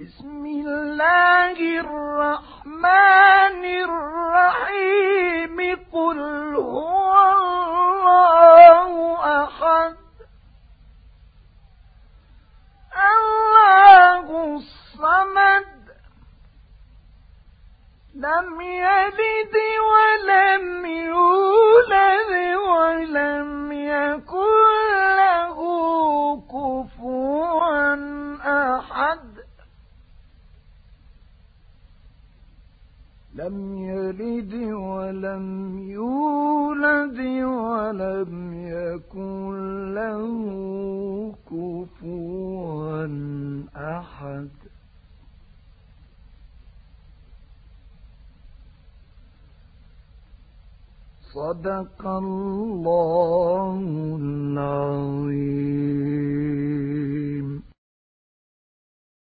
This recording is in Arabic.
بسم الله الرحمن الرحيم. قل هو الله أحد. الله الصمد. لم يلد لم يلد ولم يولد ولم يكن له كفوا أحد. صدق الله